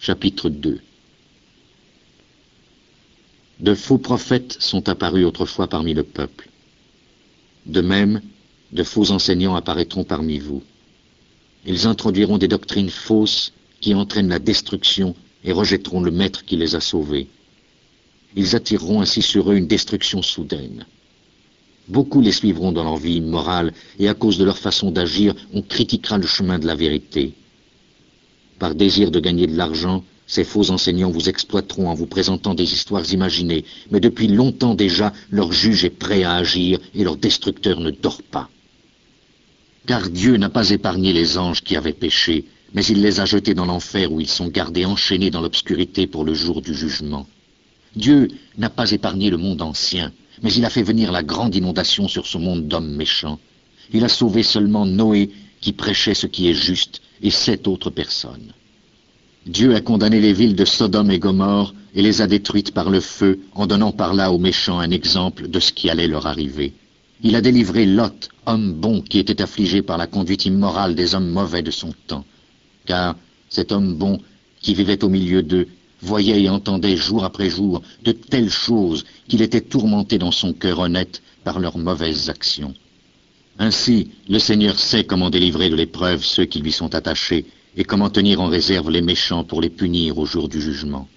Chapitre 2 De faux prophètes sont apparus autrefois parmi le peuple. De même, de faux enseignants apparaîtront parmi vous. Ils introduiront des doctrines fausses qui entraînent la destruction et rejetteront le Maître qui les a sauvés. Ils attireront ainsi sur eux une destruction soudaine. Beaucoup les suivront dans leur vie immorale et à cause de leur façon d'agir, on critiquera le chemin de la vérité. Par désir de gagner de l'argent, ces faux enseignants vous exploiteront en vous présentant des histoires imaginées, mais depuis longtemps déjà, leur juge est prêt à agir et leur destructeur ne dort pas. Car Dieu n'a pas épargné les anges qui avaient péché, mais il les a jetés dans l'enfer où ils sont gardés enchaînés dans l'obscurité pour le jour du jugement. Dieu n'a pas épargné le monde ancien, mais il a fait venir la grande inondation sur ce monde d'hommes méchants. Il a sauvé seulement Noé qui prêchait ce qui est juste et sept autres personnes. Dieu a condamné les villes de Sodome et Gomorre et les a détruites par le feu en donnant par là aux méchants un exemple de ce qui allait leur arriver. Il a délivré Lot, homme bon qui était affligé par la conduite immorale des hommes mauvais de son temps. Car cet homme bon qui vivait au milieu d'eux voyait et entendait jour après jour de telles choses qu'il était tourmenté dans son cœur honnête par leurs mauvaises actions. Ainsi, le Seigneur sait comment délivrer de l'épreuve ceux qui lui sont attachés et comment tenir en réserve les méchants pour les punir au jour du jugement.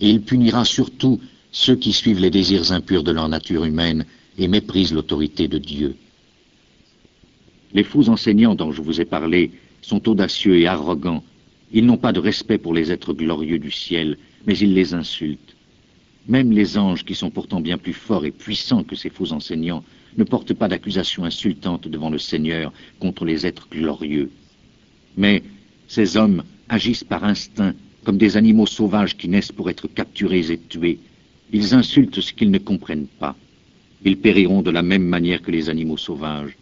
Et il punira surtout ceux qui suivent les désirs impurs de leur nature humaine et méprisent l'autorité de Dieu. Les fous enseignants dont je vous ai parlé sont audacieux et arrogants. Ils n'ont pas de respect pour les êtres glorieux du ciel, mais ils les insultent. Même les anges, qui sont pourtant bien plus forts et puissants que ces faux enseignants, ne portent pas d'accusations insultantes devant le Seigneur contre les êtres glorieux. Mais ces hommes agissent par instinct, comme des animaux sauvages qui naissent pour être capturés et tués. Ils insultent ce qu'ils ne comprennent pas. Ils périront de la même manière que les animaux sauvages.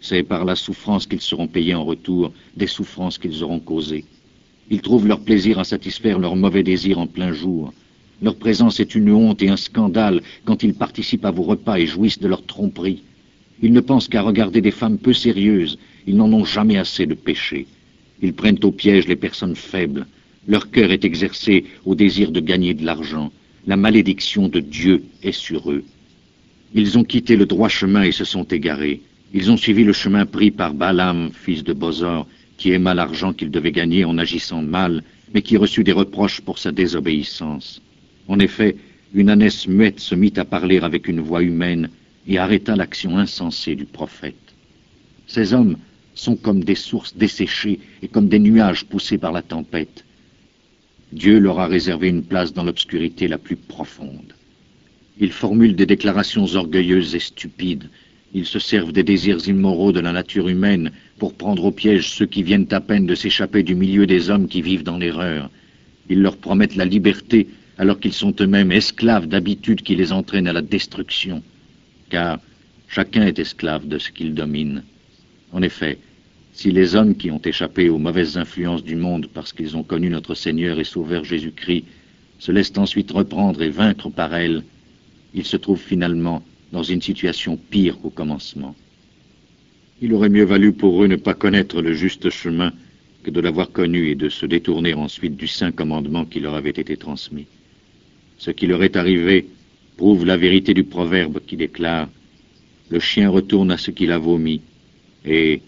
C'est par la souffrance qu'ils seront payés en retour des souffrances qu'ils auront causées. Ils trouvent leur plaisir à satisfaire leurs mauvais désirs en plein jour. Leur présence est une honte et un scandale quand ils participent à vos repas et jouissent de leur tromperie. Ils ne pensent qu'à regarder des femmes peu sérieuses. Ils n'en ont jamais assez de péché. Ils prennent au piège les personnes faibles. Leur cœur est exercé au désir de gagner de l'argent. La malédiction de Dieu est sur eux. Ils ont quitté le droit chemin et se sont égarés. Ils ont suivi le chemin pris par Balaam, fils de Bozor, qui aima l'argent qu'il devait gagner en agissant mal, mais qui reçut des reproches pour sa désobéissance. En effet, une ânesse muette se mit à parler avec une voix humaine et arrêta l'action insensée du prophète. Ces hommes sont comme des sources desséchées et comme des nuages poussés par la tempête. Dieu leur a réservé une place dans l'obscurité la plus profonde. Ils formulent des déclarations orgueilleuses et stupides. Ils se servent des désirs immoraux de la nature humaine pour prendre au piège ceux qui viennent à peine de s'échapper du milieu des hommes qui vivent dans l'erreur. Ils leur promettent la liberté alors qu'ils sont eux-mêmes esclaves d'habitudes qui les entraînent à la destruction. Car chacun est esclave de ce qu'il domine. En effet, si les hommes qui ont échappé aux mauvaises influences du monde parce qu'ils ont connu notre Seigneur et Sauveur Jésus-Christ se laissent ensuite reprendre et vaincre par elles, ils se trouvent finalement dans une situation pire qu'au commencement. Il aurait mieux valu pour eux ne pas connaître le juste chemin que de l'avoir connu et de se détourner ensuite du saint commandement qui leur avait été transmis. Ce qui leur est arrivé prouve la vérité du proverbe qui déclare ⁇ Le chien retourne à ce qu'il a vomi, et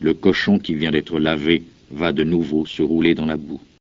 le cochon qui vient d'être lavé va de nouveau se rouler dans la boue ⁇